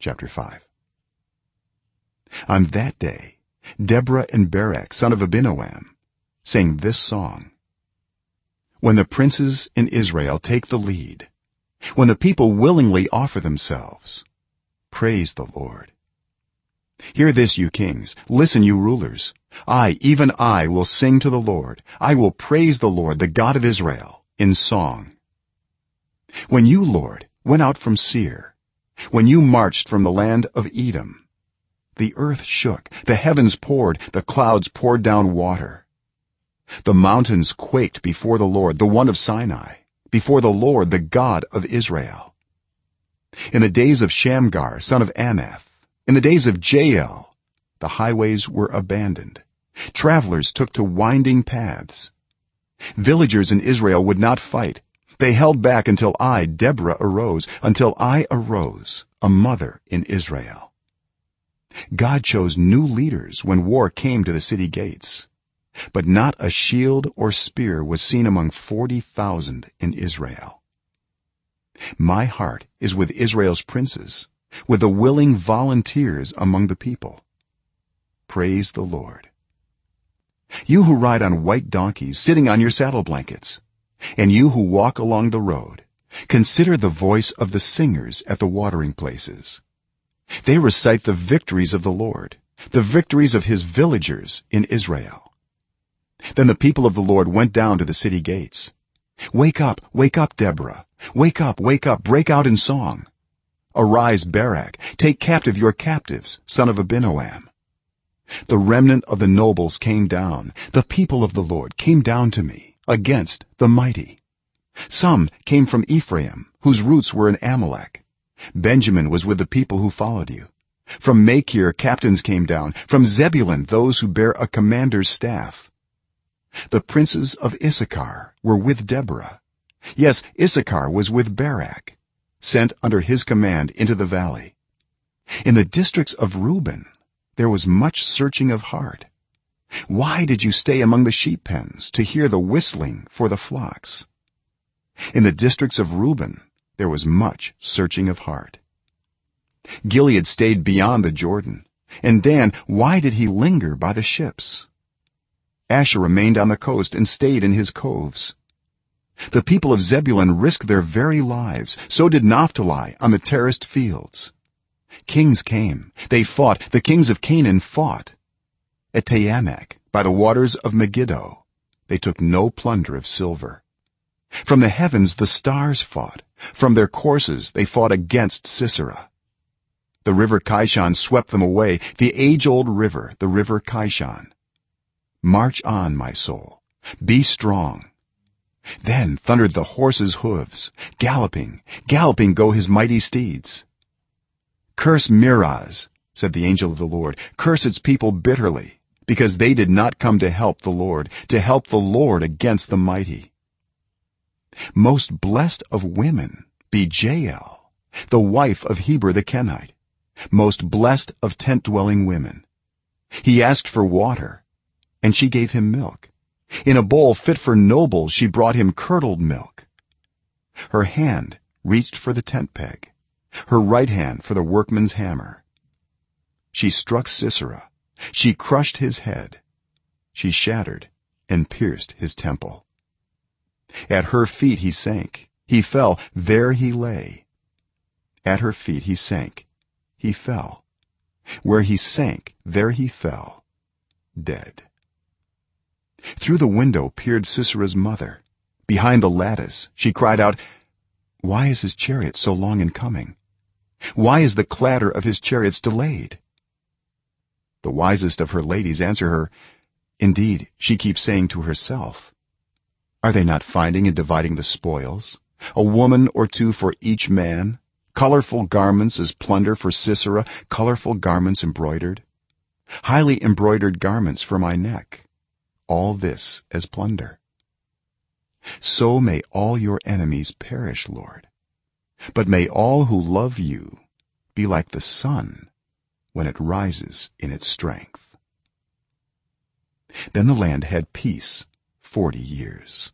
chapter 5 on that day deborah and barak son of abinoam sang this song. When the princes in israel take the lead when the people willingly offer themselves praise the lord. Hear this you kings. Listen you rulers. I even i will sing to the lord. I will praise the lord the god of israel in song. When you lord went out from seir when you marched from the land of edom the earth shook the heavens poured the clouds poured down water. The mountains quaked before the lord the one of sinai before the lord the god of israel. In the days of shamgar son of anath in the days of jael the highways were abandoned. Travelers took to winding paths. Villagers in israel would not fight they held back until i deborah arose until i arose a mother in israel. God chose new leaders when war came to the city gates but not a shield or spear was seen among 40000 in israel. My heart is with israel's princes with the willing volunteers among the people. Praise the lord. You who ride on white donkeys sitting on your saddle blankets and you who walk along the road consider the voice of the singers at the watering places. They recite the victories of the lord the victories of his villagers in israel. Then the people of the lord went down to the city gates. Wake up wake up deborah. Wake up wake up break out in song. Arise barak. Take captive your captives son of abinoam. The remnant of the nobles came down. The people of the lord came down to me against the mighty. Some came from ephraim whose roots were in amalek. Benjamin was with the people who followed you. From machir captains came down. From zebulun those who bear a commander's staff. The princes of issachar were with deborah. Yes issachar was with barak sent under his command into the valley. In the districts of reuben there was much searching of heart why did you stay among the sheep pens to hear the whistling for the flocks? In the districts of reuben there was much searching of heart. Gilead stayed beyond the jordan. And dan why did he linger by the ships? Asher remained on the coast and stayed in his coves. The people of zebulun risked their very lives. So did naphtali on the terraced fields. Kings came. They fought. The kings of canaan fought at taanach by the waters of megiddo. They took no plunder of silver. From the heavens the stars fought. From their courses they fought against sisera. The river kishon swept them away. The age-old river the river kishon march on my soul. Be strong. Then thundered the horse's hoofs galloping galloping go his mighty steeds. Curse meroz said the angel of the lord. Curse its people bitterly because they did not come to help the lord to help the lord against the mighty. Most blessed of women be jael the wife of heber the kenite. Most blessed of tent dwelling women. He asked for water and she gave him milk. In a bowl fit for nobles she brought him curdled milk. Her hand reached for the tent peg her right hand for the workman's hammer. She struck sisera she crushed his head. She shattered and pierced his temple. At her feet he sank. He fell. There he lay. At her feet he sank. He fell. Where he sank there he fell. Dead. Through the window peered sisera's mother. Behind the lattice she cried out why is his chariot so long in coming? Why is the clatter of his chariots delayed the wisest of her ladies answer her indeed she keeps saying to herself are they not finding and dividing the spoils? A woman or two for each man? Colorful garments as plunder for sisera colorful garments embroidered. Highly embroidered garments for my neck. All this as plunder so may all your enemies perish lord. But may all who love you be like the sun when it rises in its strength. Then the land had peace 40 years